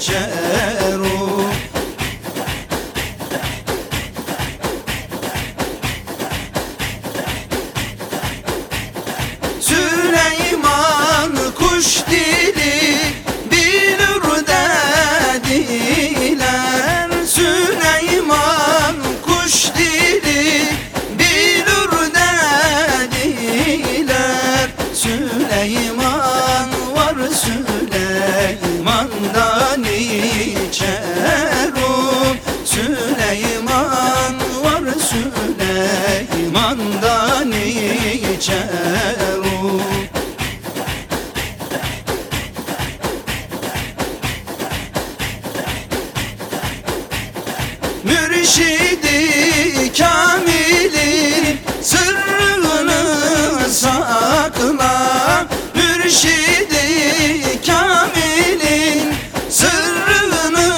geçer Süleyman kuş dili bilir dediler. Süleyman kuş dili bilir dediler. Süleyman içerim Mürşidi Kamil'in sırrını sakla. Mürşidi Kamil'in sırrını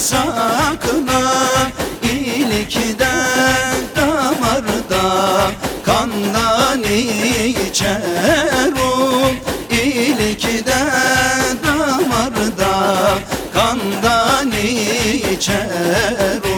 sakla. İlikde damarda kandan içerim İlikde damarda kandan içerim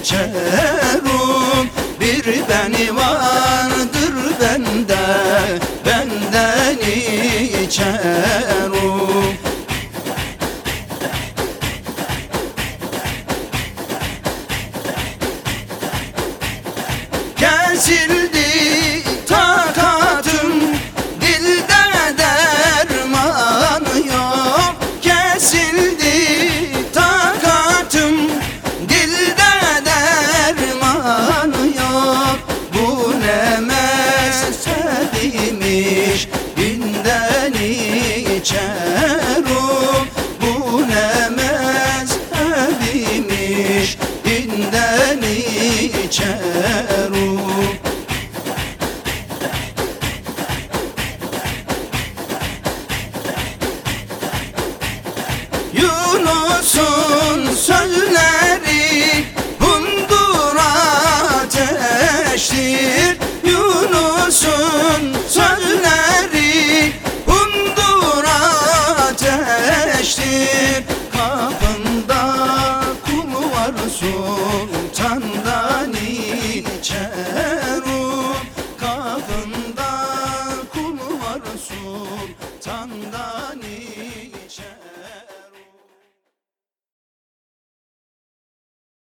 içerim Bir beni vardır bende Benden içerim Kesildi geçeru Yunus'un sözleri hundur ateştir. Yunus'un sözleri hundur ateştir. Kapında kul var sultan Tandan içer